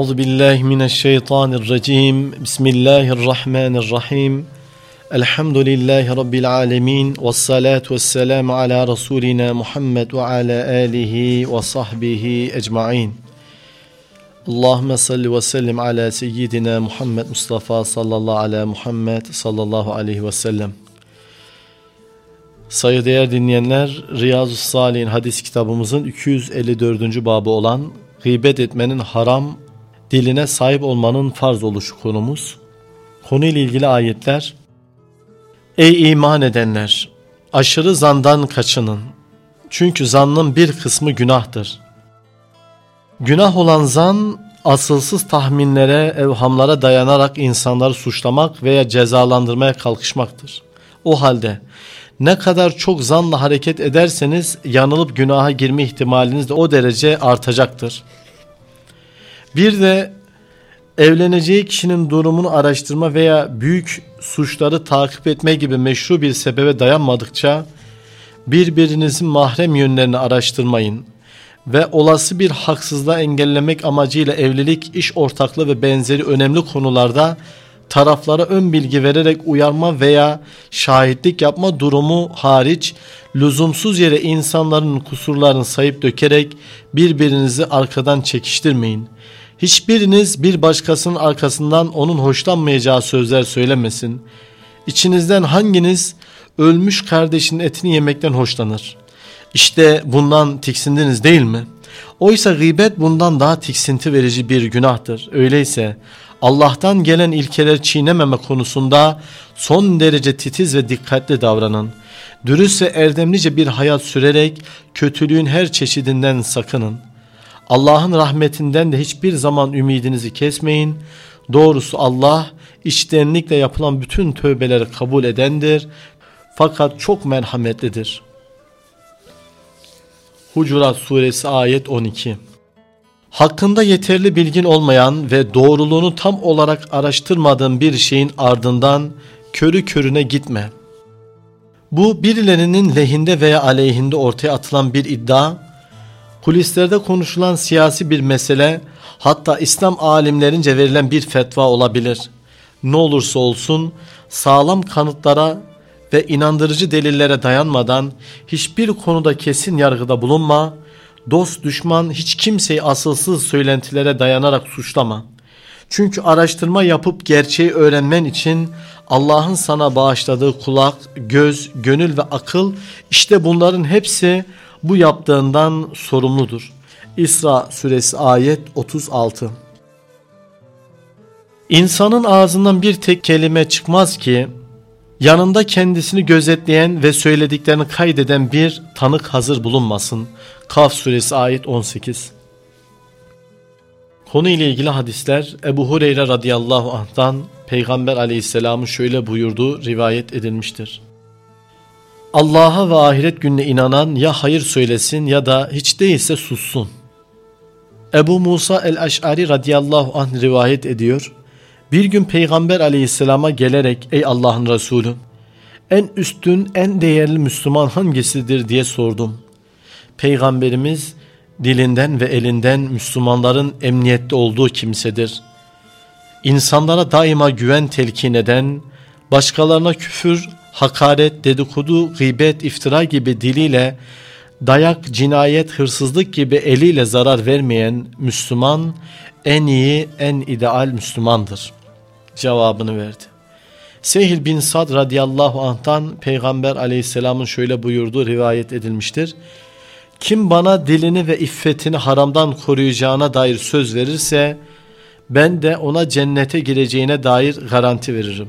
Euzu billahi mineşşeytanirracim. Bismillahirrahmanirrahim. Elhamdülillahi rabbil alamin. Ves salatu vesselam ala rasulina Muhammed ve ala alihi ve sahbihi ecmaîn. Allahümme salli ve sellim ala seyyidina Muhammed Mustafa sallallahu ala Muhammed sallallahu aleyhi ve sellem. Sayıdeğer dinleyenler Riyazu Salih'in hadis kitabımızın 254. babı olan gıybet etmenin haram, diline sahip olmanın farz oluşu konumuz. Konuyla ilgili ayetler Ey iman edenler! Aşırı zandan kaçının. Çünkü zannın bir kısmı günahtır. Günah olan zan, asılsız tahminlere, evhamlara dayanarak insanları suçlamak veya cezalandırmaya kalkışmaktır. O halde ne kadar çok zanla hareket ederseniz yanılıp günaha girme ihtimaliniz de o derece artacaktır. Bir de evleneceği kişinin durumunu araştırma veya büyük suçları takip etme gibi meşru bir sebebe dayanmadıkça birbirinizin mahrem yönlerini araştırmayın ve olası bir haksızlığa engellemek amacıyla evlilik, iş ortaklığı ve benzeri önemli konularda taraflara ön bilgi vererek uyarma veya şahitlik yapma durumu hariç lüzumsuz yere insanların kusurlarını sayıp dökerek birbirinizi arkadan çekiştirmeyin. Hiçbiriniz bir başkasının arkasından onun hoşlanmayacağı sözler söylemesin. İçinizden hanginiz ölmüş kardeşinin etini yemekten hoşlanır? İşte bundan tiksindiniz değil mi? Oysa gıybet bundan daha tiksinti verici bir günahtır. Öyleyse Allah'tan gelen ilkeler çiğnememe konusunda son derece titiz ve dikkatli davranın. Dürüst ve erdemlice bir hayat sürerek kötülüğün her çeşidinden sakının. Allah'ın rahmetinden de hiçbir zaman ümidinizi kesmeyin. Doğrusu Allah içtenlikle yapılan bütün tövbeleri kabul edendir. Fakat çok merhametlidir. Hucurat suresi ayet 12 Hakkında yeterli bilgin olmayan ve doğruluğunu tam olarak araştırmadığın bir şeyin ardından körü körüne gitme. Bu birilerinin lehinde veya aleyhinde ortaya atılan bir iddia, kulislerde konuşulan siyasi bir mesele, hatta İslam alimlerince verilen bir fetva olabilir. Ne olursa olsun sağlam kanıtlara ve inandırıcı delillere dayanmadan hiçbir konuda kesin yargıda bulunma, dost düşman hiç kimseyi asılsız söylentilere dayanarak suçlama. Çünkü araştırma yapıp gerçeği öğrenmen için Allah'ın sana bağışladığı kulak, göz, gönül ve akıl işte bunların hepsi bu yaptığından sorumludur. İsra suresi ayet 36 İnsanın ağzından bir tek kelime çıkmaz ki yanında kendisini gözetleyen ve söylediklerini kaydeden bir tanık hazır bulunmasın. Kaf suresi ayet 18 Konu ile ilgili hadisler Ebu Hureyre radıyallahu anh'tan Peygamber aleyhisselamın şöyle buyurduğu rivayet edilmiştir. Allah'a ve ahiret gününe inanan ya hayır söylesin ya da hiç değilse sussun. Ebu Musa el-Eş'ari radıyallahu anh rivayet ediyor. Bir gün Peygamber aleyhisselama gelerek ey Allah'ın Resulü en üstün en değerli Müslüman hangisidir diye sordum. Peygamberimiz dilinden ve elinden Müslümanların emniyette olduğu kimsedir. İnsanlara daima güven telkin eden, başkalarına küfür, hakaret, dedikodu, gıybet, iftira gibi diliyle, dayak, cinayet, hırsızlık gibi eliyle zarar vermeyen Müslüman en iyi, en ideal Müslümandır. Cevabını verdi. Sehil bin Sad radıyallahu anh'tan Peygamber aleyhisselamın şöyle buyurduğu rivayet edilmiştir. Kim bana dilini ve iffetini haramdan koruyacağına dair söz verirse ben de ona cennete gireceğine dair garanti veririm.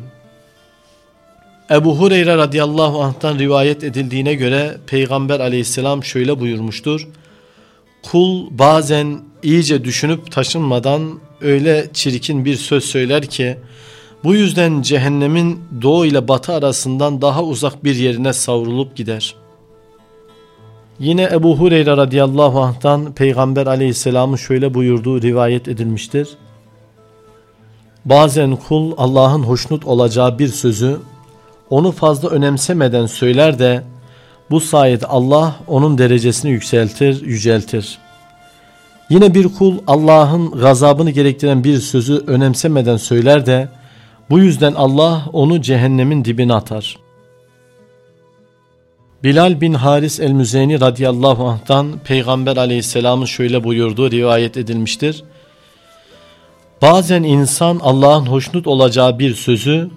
Ebu Hureyre radıyallahu anh'tan rivayet edildiğine göre Peygamber aleyhisselam şöyle buyurmuştur. Kul bazen iyice düşünüp taşınmadan öyle çirkin bir söz söyler ki bu yüzden cehennemin doğu ile batı arasından daha uzak bir yerine savrulup gider. Yine Ebu Hureyre radıyallahu anh'tan Peygamber aleyhisselamın şöyle buyurduğu rivayet edilmiştir. Bazen kul Allah'ın hoşnut olacağı bir sözü onu fazla önemsemeden söyler de bu sayede Allah onun derecesini yükseltir, yüceltir. Yine bir kul Allah'ın gazabını gerektiren bir sözü önemsemeden söyler de bu yüzden Allah onu cehennemin dibine atar. Bilal bin Haris el-Müzeyni radıyallahu anh'tan Peygamber aleyhisselamın şöyle buyurduğu rivayet edilmiştir. Bazen insan Allah'ın hoşnut olacağı bir sözü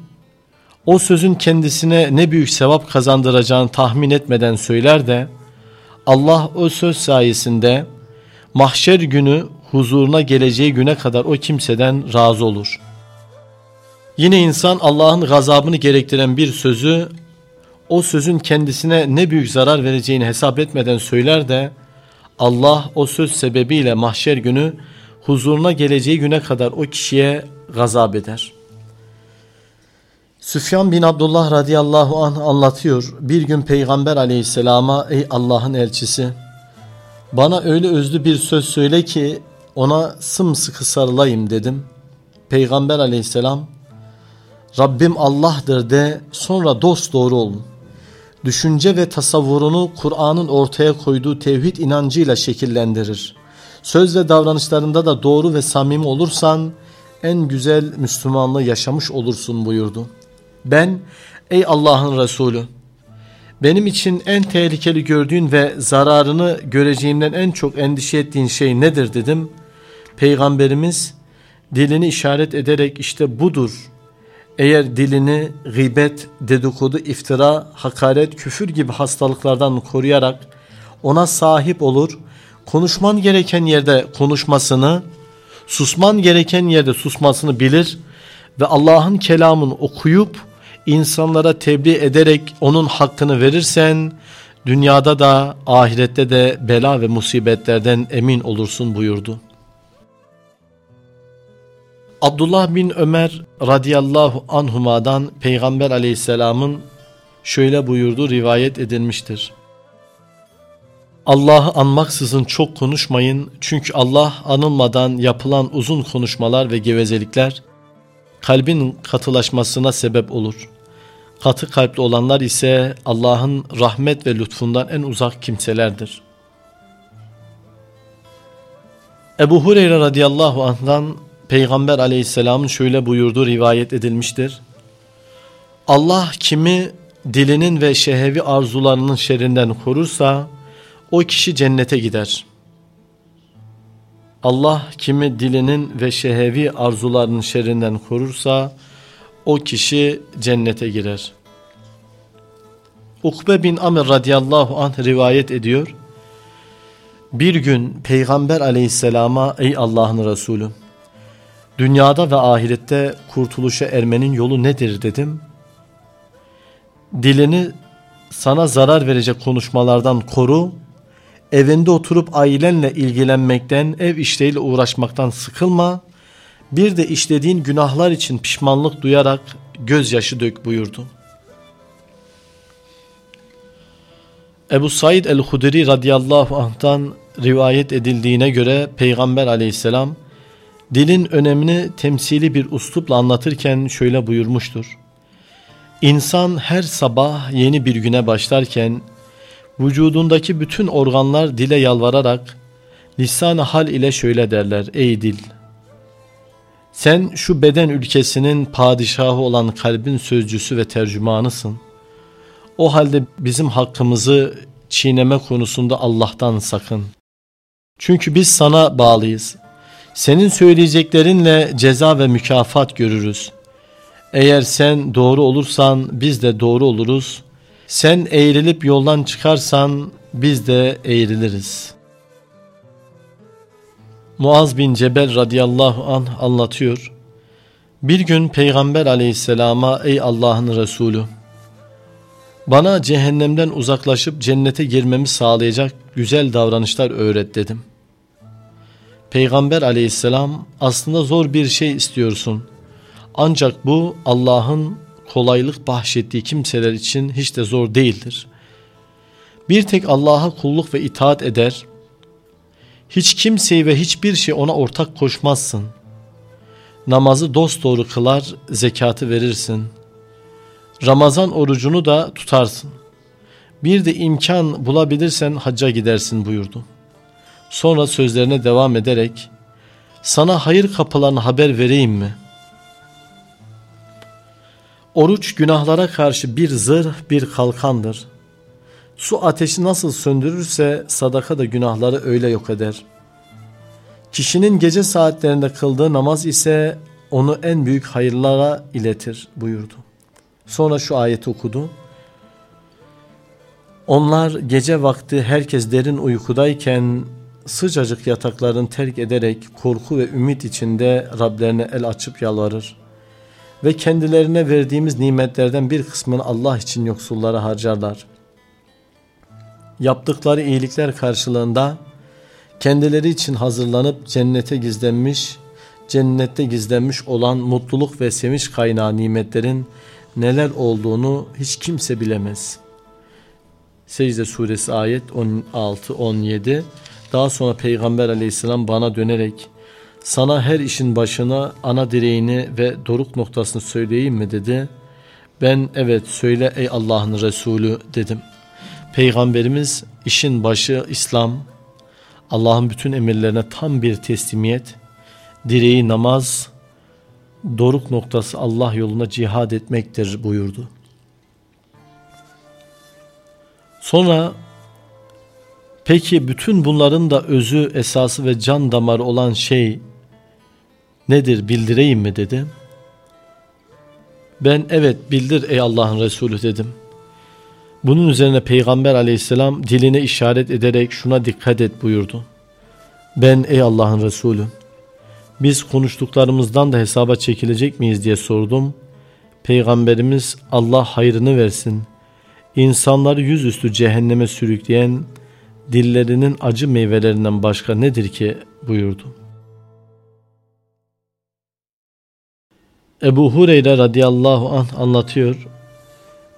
o sözün kendisine ne büyük sevap kazandıracağını tahmin etmeden söyler de Allah o söz sayesinde mahşer günü huzuruna geleceği güne kadar o kimseden razı olur. Yine insan Allah'ın gazabını gerektiren bir sözü o sözün kendisine ne büyük zarar vereceğini hesap etmeden söyler de Allah o söz sebebiyle mahşer günü huzuruna geleceği güne kadar o kişiye gazap eder. Süfyan bin Abdullah radıyallahu anh anlatıyor. Bir gün Peygamber aleyhisselama ey Allah'ın elçisi bana öyle özlü bir söz söyle ki ona sımsıkı sarılayım dedim. Peygamber aleyhisselam Rabbim Allah'dır de sonra dost doğru olun. Düşünce ve tasavvurunu Kur'an'ın ortaya koyduğu tevhid inancıyla şekillendirir. Söz ve davranışlarında da doğru ve samimi olursan en güzel Müslümanlığı yaşamış olursun buyurdu. Ben ey Allah'ın Resulü benim için en tehlikeli gördüğün ve zararını göreceğimden en çok endişe ettiğin şey nedir dedim. Peygamberimiz dilini işaret ederek işte budur. Eğer dilini gıybet, dedikodu, iftira, hakaret, küfür gibi hastalıklardan koruyarak ona sahip olur, konuşman gereken yerde konuşmasını, susman gereken yerde susmasını bilir ve Allah'ın kelamını okuyup insanlara tebliğ ederek onun hakkını verirsen dünyada da ahirette de bela ve musibetlerden emin olursun buyurdu. Abdullah bin Ömer radıyallahu anhumadan Peygamber aleyhisselamın şöyle buyurduğu rivayet edilmiştir. Allah'ı anmaksızın çok konuşmayın çünkü Allah anılmadan yapılan uzun konuşmalar ve gevezelikler kalbin katılaşmasına sebep olur. Katı kalpli olanlar ise Allah'ın rahmet ve lütfundan en uzak kimselerdir. Ebu Hureyre radıyallahu anh'dan Peygamber aleyhisselamın şöyle buyurduğu rivayet edilmiştir. Allah kimi dilinin ve şehevi arzularının şerrinden korursa o kişi cennete gider. Allah kimi dilinin ve şehevi arzularının şerrinden korursa o kişi cennete girer. Ukbe bin Amr radıyallahu anh rivayet ediyor. Bir gün Peygamber aleyhisselama ey Allah'ın Resulü dünyada ve ahirette kurtuluşa ermenin yolu nedir dedim. Dilini sana zarar verecek konuşmalardan koru, evinde oturup ailenle ilgilenmekten, ev işleriyle uğraşmaktan sıkılma, bir de işlediğin günahlar için pişmanlık duyarak gözyaşı dök buyurdu. Ebu Said el-Hudri radıyallahu anh'tan rivayet edildiğine göre Peygamber aleyhisselam dilin önemini temsili bir uslupla anlatırken şöyle buyurmuştur. İnsan her sabah yeni bir güne başlarken vücudundaki bütün organlar dile yalvararak lisan hal ile şöyle derler ey dil sen şu beden ülkesinin padişahı olan kalbin sözcüsü ve tercümanısın. O halde bizim hakkımızı çiğneme konusunda Allah'tan sakın. Çünkü biz sana bağlıyız. Senin söyleyeceklerinle ceza ve mükafat görürüz. Eğer sen doğru olursan biz de doğru oluruz. Sen eğrilip yoldan çıkarsan biz de eğriliriz. Muaz bin Cebel radıyallahu anh anlatıyor. Bir gün Peygamber aleyhisselama ey Allah'ın Resulü bana cehennemden uzaklaşıp cennete girmemi sağlayacak güzel davranışlar öğret dedim. Peygamber aleyhisselam aslında zor bir şey istiyorsun. Ancak bu Allah'ın kolaylık bahşettiği kimseler için hiç de zor değildir. Bir tek Allah'a kulluk ve itaat eder, hiç kimseyi ve hiçbir şey ona ortak koşmazsın. Namazı dosdoğru kılar, zekatı verirsin. Ramazan orucunu da tutarsın. Bir de imkan bulabilirsen hacca gidersin buyurdu. Sonra sözlerine devam ederek sana hayır kapılarını haber vereyim mi? Oruç günahlara karşı bir zırh bir kalkandır. Su ateşi nasıl söndürürse sadaka da günahları öyle yok eder. Kişinin gece saatlerinde kıldığı namaz ise onu en büyük hayırlara iletir buyurdu. Sonra şu ayeti okudu. Onlar gece vakti herkes derin uykudayken sıcacık yataklarını terk ederek korku ve ümit içinde Rablerine el açıp yalvarır. Ve kendilerine verdiğimiz nimetlerden bir kısmını Allah için yoksullara harcarlar. Yaptıkları iyilikler karşılığında kendileri için hazırlanıp cennete gizlenmiş, cennette gizlenmiş olan mutluluk ve sevinç kaynağı nimetlerin neler olduğunu hiç kimse bilemez. Secde suresi ayet 16-17 Daha sonra Peygamber aleyhisselam bana dönerek sana her işin başına ana direğini ve doruk noktasını söyleyeyim mi dedi. Ben evet söyle ey Allah'ın Resulü dedim. Peygamberimiz işin başı İslam, Allah'ın bütün emirlerine tam bir teslimiyet, direği namaz, doruk noktası Allah yoluna cihad etmektir buyurdu. Sonra peki bütün bunların da özü, esası ve can damarı olan şey nedir bildireyim mi dedi. Ben evet bildir ey Allah'ın Resulü dedim. Bunun üzerine Peygamber aleyhisselam diline işaret ederek şuna dikkat et buyurdu. Ben ey Allah'ın Resulü biz konuştuklarımızdan da hesaba çekilecek miyiz diye sordum. Peygamberimiz Allah hayrını versin. İnsanları yüzüstü cehenneme sürükleyen dillerinin acı meyvelerinden başka nedir ki buyurdu. Ebu Hureyre radıyallahu anh anlatıyor.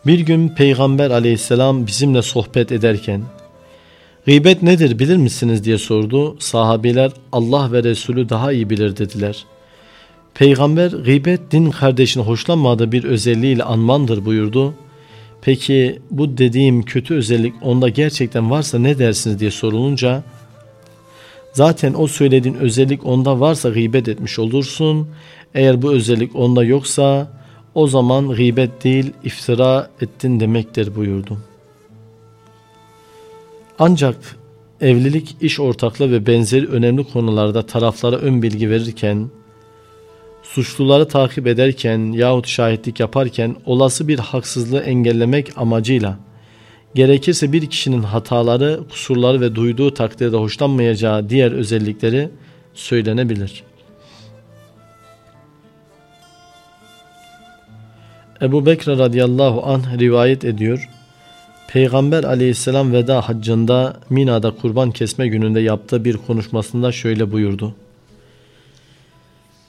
Bir gün Peygamber aleyhisselam bizimle sohbet ederken Gıybet nedir bilir misiniz diye sordu. Sahabiler Allah ve Resulü daha iyi bilir dediler. Peygamber gıybet din kardeşini hoşlanmadığı bir özelliğiyle anmandır buyurdu. Peki bu dediğim kötü özellik onda gerçekten varsa ne dersiniz diye sorulunca zaten o söylediğin özellik onda varsa gıybet etmiş olursun. Eğer bu özellik onda yoksa o zaman gıybet değil iftira ettin demektir buyurdu. Ancak evlilik, iş ortaklığı ve benzeri önemli konularda taraflara ön bilgi verirken, suçluları takip ederken yahut şahitlik yaparken olası bir haksızlığı engellemek amacıyla gerekirse bir kişinin hataları, kusurları ve duyduğu takdirde hoşlanmayacağı diğer özellikleri söylenebilir. Ebu Bekir radıyallahu anh rivayet ediyor. Peygamber aleyhisselam veda haccında Mina'da kurban kesme gününde yaptığı bir konuşmasında şöyle buyurdu.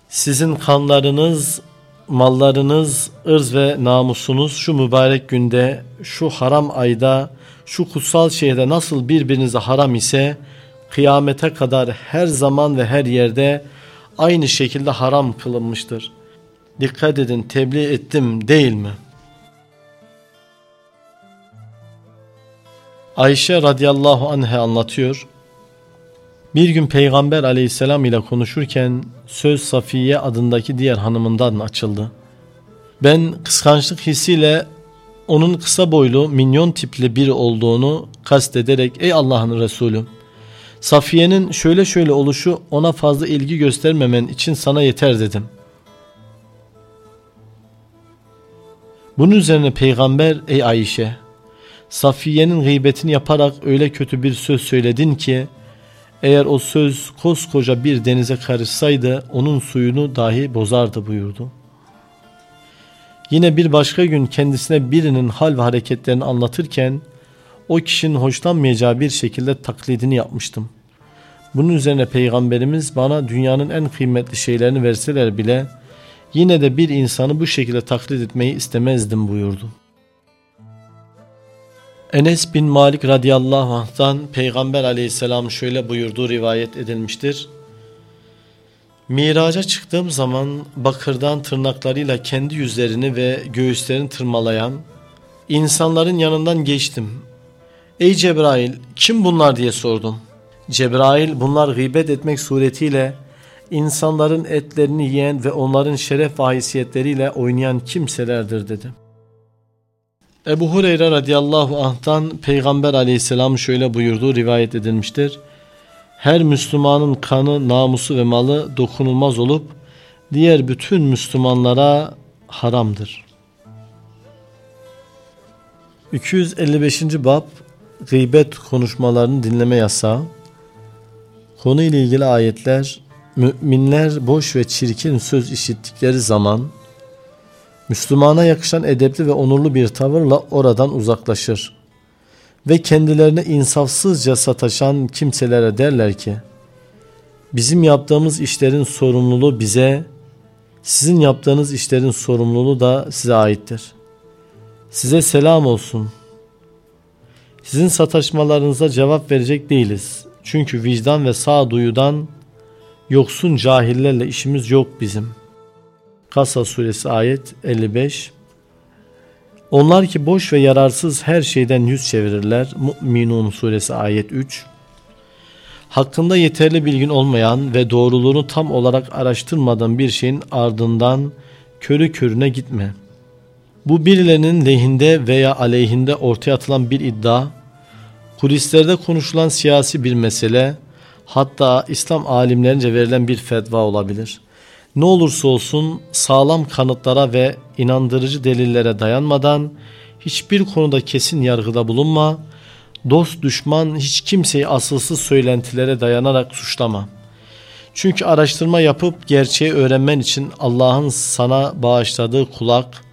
Sizin kanlarınız, mallarınız, ırz ve namusunuz şu mübarek günde, şu haram ayda, şu kutsal şehirde nasıl birbirinize haram ise kıyamete kadar her zaman ve her yerde aynı şekilde haram kılınmıştır. Dikkat edin tebliğ ettim değil mi?'' Ayşe radıyallahu anh'e anlatıyor. Bir gün Peygamber aleyhisselam ile konuşurken söz Safiye adındaki diğer hanımından açıldı. Ben kıskançlık hissiyle onun kısa boylu minyon tipli biri olduğunu kastederek ey Allah'ın Resulü Safiye'nin şöyle şöyle oluşu ona fazla ilgi göstermemen için sana yeter dedim. Bunun üzerine peygamber ey Ayşe Safiye'nin gıybetini yaparak öyle kötü bir söz söyledin ki eğer o söz koskoca bir denize karışsaydı onun suyunu dahi bozardı buyurdu. Yine bir başka gün kendisine birinin hal ve hareketlerini anlatırken o kişinin hoşlanmayacağı bir şekilde taklidini yapmıştım. Bunun üzerine peygamberimiz bana dünyanın en kıymetli şeylerini verseler bile yine de bir insanı bu şekilde taklit etmeyi istemezdim buyurdu. Enes bin Malik radıyallahu anh'tan Peygamber aleyhisselam şöyle buyurduğu rivayet edilmiştir. Miraca çıktığım zaman bakırdan tırnaklarıyla kendi yüzlerini ve göğüslerini tırmalayan insanların yanından geçtim. Ey Cebrail kim bunlar diye sordum. Cebrail bunlar gıybet etmek suretiyle insanların etlerini yiyen ve onların şeref ve oynayan kimselerdir dedi. Ebu Hureyre radıyallahu anh'tan Peygamber aleyhisselam şöyle buyurduğu rivayet edilmiştir. Her Müslümanın kanı, namusu ve malı dokunulmaz olup diğer bütün Müslümanlara haramdır. 255. bab Gıybet konuşmalarını dinleme yasağı Konu ile ilgili ayetler Müminler boş ve çirkin söz işittikleri zaman Müslümana yakışan edepli ve onurlu bir tavırla oradan uzaklaşır. Ve kendilerine insafsızca sataşan kimselere derler ki Bizim yaptığımız işlerin sorumluluğu bize, sizin yaptığınız işlerin sorumluluğu da size aittir. Size selam olsun. Sizin sataşmalarınıza cevap verecek değiliz. Çünkü vicdan ve sağduyudan yoksun cahillerle işimiz yok bizim. Kasa suresi ayet 55 Onlar ki boş ve yararsız her şeyden yüz çevirirler. Mu'minun suresi ayet 3 Hakkında yeterli bilgin olmayan ve doğruluğunu tam olarak araştırmadan bir şeyin ardından körü körüne gitme. Bu birilerinin lehinde veya aleyhinde ortaya atılan bir iddia, kulislerde konuşulan siyasi bir mesele, hatta İslam alimlerince verilen bir fetva olabilir. Ne olursa olsun sağlam kanıtlara ve inandırıcı delillere dayanmadan hiçbir konuda kesin yargıda bulunma, dost düşman hiç kimseyi asılsız söylentilere dayanarak suçlama. Çünkü araştırma yapıp gerçeği öğrenmen için Allah'ın sana bağışladığı kulak,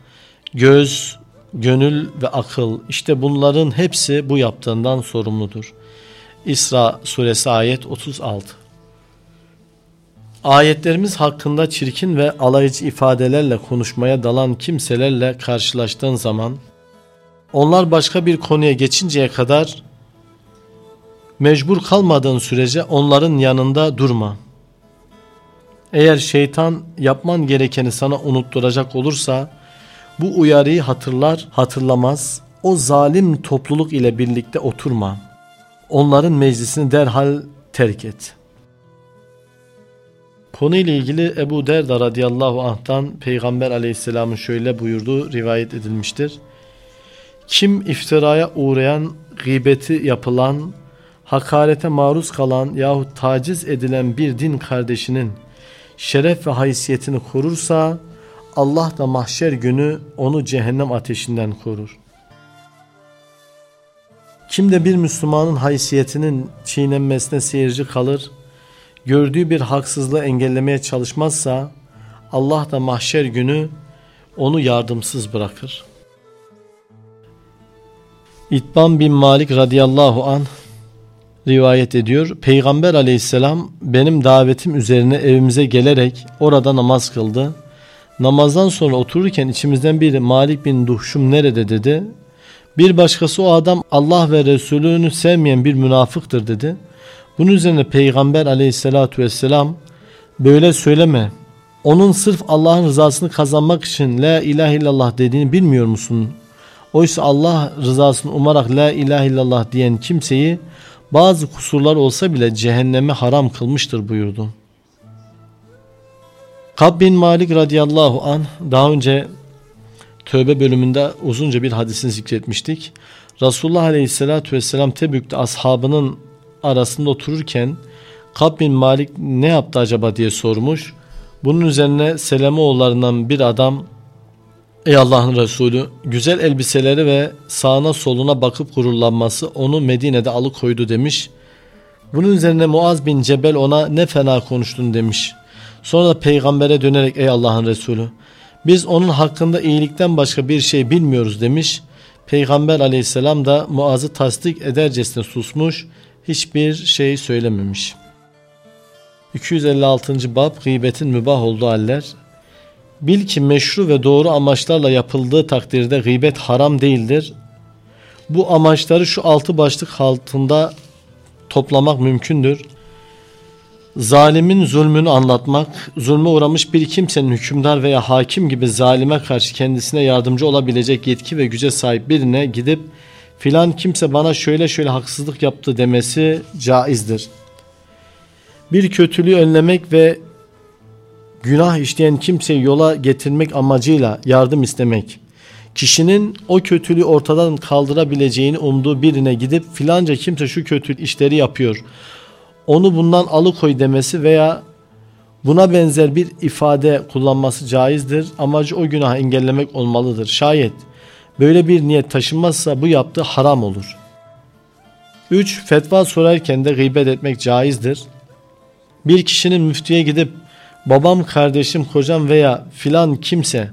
göz, gönül ve akıl işte bunların hepsi bu yaptığından sorumludur. İsra suresi ayet 36 Ayetlerimiz hakkında çirkin ve alaycı ifadelerle konuşmaya dalan kimselerle karşılaştığın zaman onlar başka bir konuya geçinceye kadar mecbur kalmadığın sürece onların yanında durma. Eğer şeytan yapman gerekeni sana unutturacak olursa bu uyarıyı hatırlar hatırlamaz o zalim topluluk ile birlikte oturma. Onların meclisini derhal terk et. Konu ile ilgili Ebu Derda radıyallahu anh'tan Peygamber aleyhisselamın şöyle buyurduğu rivayet edilmiştir. Kim iftiraya uğrayan, gıybeti yapılan, hakarete maruz kalan yahut taciz edilen bir din kardeşinin şeref ve haysiyetini korursa Allah da mahşer günü onu cehennem ateşinden korur. Kim de bir Müslümanın haysiyetinin çiğnenmesine seyirci kalır, gördüğü bir haksızlığı engellemeye çalışmazsa Allah da mahşer günü onu yardımsız bırakır. İtban bin Malik radıyallahu an rivayet ediyor. Peygamber aleyhisselam benim davetim üzerine evimize gelerek orada namaz kıldı. Namazdan sonra otururken içimizden biri Malik bin Duhşum nerede dedi. Bir başkası o adam Allah ve Resulünü sevmeyen bir münafıktır dedi. Bunun üzerine Peygamber aleyhissalatu vesselam böyle söyleme. Onun sırf Allah'ın rızasını kazanmak için la ilahe illallah dediğini bilmiyor musun? Oysa Allah rızasını umarak la ilahe illallah diyen kimseyi bazı kusurlar olsa bile cehenneme haram kılmıştır buyurdu. Kab bin Malik radıyallahu an daha önce tövbe bölümünde uzunca bir hadisini zikretmiştik. Resulullah aleyhissalatü vesselam Tebük'te ashabının arasında otururken Kab bin Malik ne yaptı acaba diye sormuş. Bunun üzerine Selemoğullarından bir adam Ey Allah'ın Resulü güzel elbiseleri ve sağına soluna bakıp gururlanması onu Medine'de alıkoydu demiş. Bunun üzerine Muaz bin Cebel ona ne fena konuştun demiş. Sonra da peygambere dönerek ey Allah'ın Resulü biz onun hakkında iyilikten başka bir şey bilmiyoruz demiş. Peygamber aleyhisselam da Muaz'ı tasdik edercesine susmuş hiçbir şey söylememiş. 256. Bab Gıybetin mübah olduğu haller Bil ki meşru ve doğru amaçlarla yapıldığı takdirde gıybet haram değildir. Bu amaçları şu altı başlık altında toplamak mümkündür. Zalimin zulmünü anlatmak, zulme uğramış bir kimsenin hükümdar veya hakim gibi zalime karşı kendisine yardımcı olabilecek yetki ve güce sahip birine gidip filan kimse bana şöyle şöyle haksızlık yaptı demesi caizdir. Bir kötülüğü önlemek ve günah işleyen kimseyi yola getirmek amacıyla yardım istemek. Kişinin o kötülüğü ortadan kaldırabileceğini umduğu birine gidip filanca kimse şu kötü işleri yapıyor. Onu bundan alıkoy demesi veya buna benzer bir ifade kullanması caizdir. Amacı o günahı engellemek olmalıdır. Şayet böyle bir niyet taşınmazsa bu yaptığı haram olur. 3. Fetva sorarken de gıybet etmek caizdir. Bir kişinin müftüye gidip babam, kardeşim, kocam veya filan kimse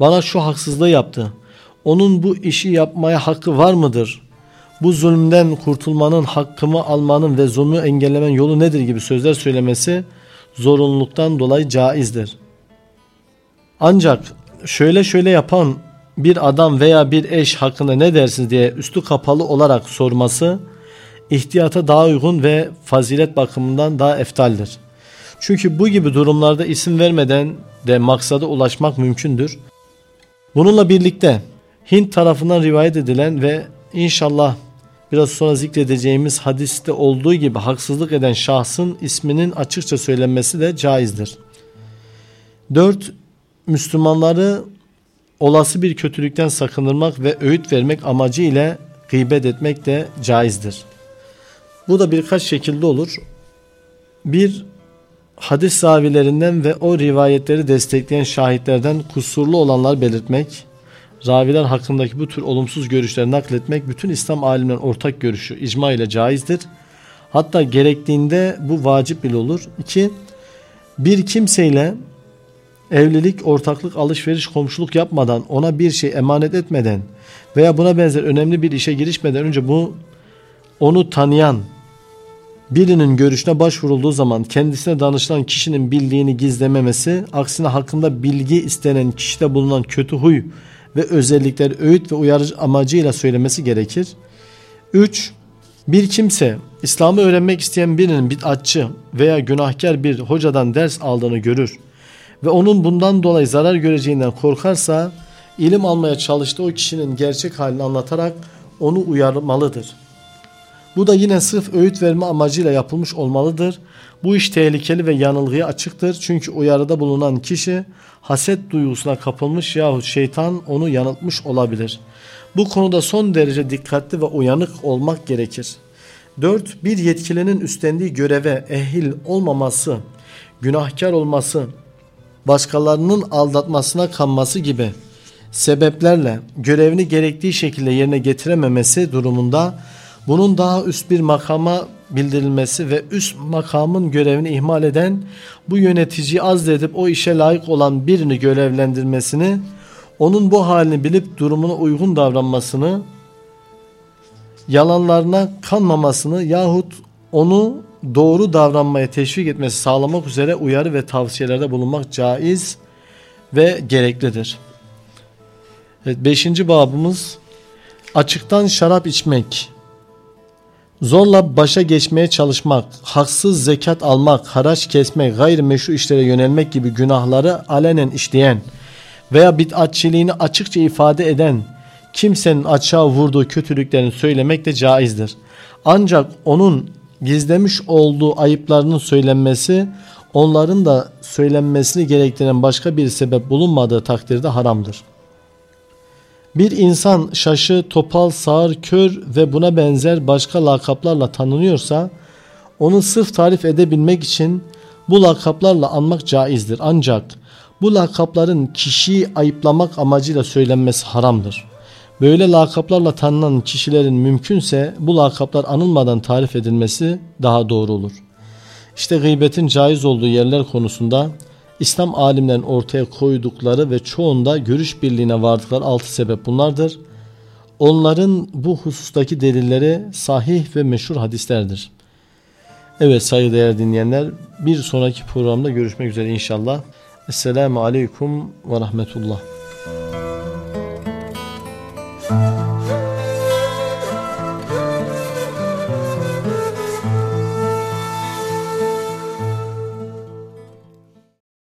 bana şu haksızlığı yaptı. Onun bu işi yapmaya hakkı var mıdır? Bu zulümden kurtulmanın, hakkımı almanın ve zulmü engellemenin yolu nedir gibi sözler söylemesi zorunluluktan dolayı caizdir. Ancak şöyle şöyle yapan bir adam veya bir eş hakkında ne dersiniz diye üstü kapalı olarak sorması ihtiyata daha uygun ve fazilet bakımından daha eftaldir. Çünkü bu gibi durumlarda isim vermeden de maksada ulaşmak mümkündür. Bununla birlikte Hint tarafından rivayet edilen ve inşallah biraz sonra zikredeceğimiz hadiste olduğu gibi haksızlık eden şahsın isminin açıkça söylenmesi de caizdir. 4. Müslümanları olası bir kötülükten sakındırmak ve öğüt vermek amacı ile gıybet etmek de caizdir. Bu da birkaç şekilde olur. Bir, hadis ravilerinden ve o rivayetleri destekleyen şahitlerden kusurlu olanlar belirtmek, raviler hakkındaki bu tür olumsuz görüşleri nakletmek bütün İslam alimlerinin ortak görüşü icma ile caizdir. Hatta gerektiğinde bu vacip bile olur. İki, bir kimseyle evlilik, ortaklık, alışveriş, komşuluk yapmadan, ona bir şey emanet etmeden veya buna benzer önemli bir işe girişmeden önce bu onu tanıyan birinin görüşüne başvurulduğu zaman kendisine danışılan kişinin bildiğini gizlememesi, aksine hakkında bilgi istenen kişide bulunan kötü huy ve özellikleri öğüt ve uyarıcı amacıyla söylemesi gerekir. 3. Bir kimse İslam'ı öğrenmek isteyen birinin bid'atçı veya günahkar bir hocadan ders aldığını görür ve onun bundan dolayı zarar göreceğinden korkarsa ilim almaya çalıştığı o kişinin gerçek halini anlatarak onu uyarmalıdır. Bu da yine sırf öğüt verme amacıyla yapılmış olmalıdır. Bu iş tehlikeli ve yanılgıya açıktır. Çünkü uyarıda bulunan kişi haset duygusuna kapılmış yahut şeytan onu yanıltmış olabilir. Bu konuda son derece dikkatli ve uyanık olmak gerekir. 4. Bir yetkilinin üstlendiği göreve ehil olmaması, günahkar olması, başkalarının aldatmasına kanması gibi sebeplerle görevini gerektiği şekilde yerine getirememesi durumunda bunun daha üst bir makama bildirilmesi ve üst makamın görevini ihmal eden bu yöneticiyi azledip o işe layık olan birini görevlendirmesini, onun bu halini bilip durumuna uygun davranmasını, yalanlarına kanmamasını yahut onu doğru davranmaya teşvik etmesi sağlamak üzere uyarı ve tavsiyelerde bulunmak caiz ve gereklidir. Evet, beşinci babımız açıktan şarap içmek Zorla başa geçmeye çalışmak, haksız zekat almak, haraç kesmek, gayrimeşru işlere yönelmek gibi günahları alenen işleyen veya bid'atçiliğini açıkça ifade eden kimsenin açığa vurduğu kötülüklerini söylemek de caizdir. Ancak onun gizlemiş olduğu ayıplarının söylenmesi onların da söylenmesini gerektiren başka bir sebep bulunmadığı takdirde haramdır. Bir insan şaşı, topal, sağır, kör ve buna benzer başka lakaplarla tanınıyorsa onu sırf tarif edebilmek için bu lakaplarla anmak caizdir. Ancak bu lakapların kişiyi ayıplamak amacıyla söylenmesi haramdır. Böyle lakaplarla tanınan kişilerin mümkünse bu lakaplar anılmadan tarif edilmesi daha doğru olur. İşte gıybetin caiz olduğu yerler konusunda İslam alimlerin ortaya koydukları ve çoğunda görüş birliğine vardıkları altı sebep bunlardır. Onların bu husustaki delilleri sahih ve meşhur hadislerdir. Evet saygıdeğer dinleyenler bir sonraki programda görüşmek üzere inşallah. Esselamu Aleyküm ve Rahmetullah.